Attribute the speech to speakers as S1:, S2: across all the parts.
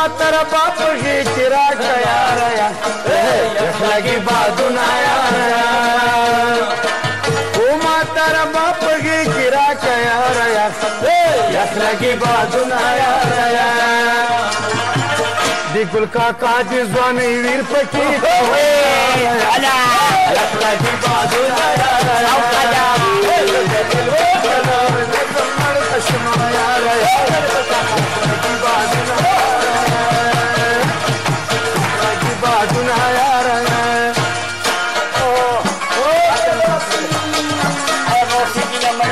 S1: बाप की चिरा यस लगी बाजूना यार ओ म्हातारा बाप की चिरा यस लगी बाजूना यार दिकुल काका जी स्वामी वीर पकी यस लगी बाजूना बाजूना यार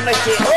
S1: बाजूना यस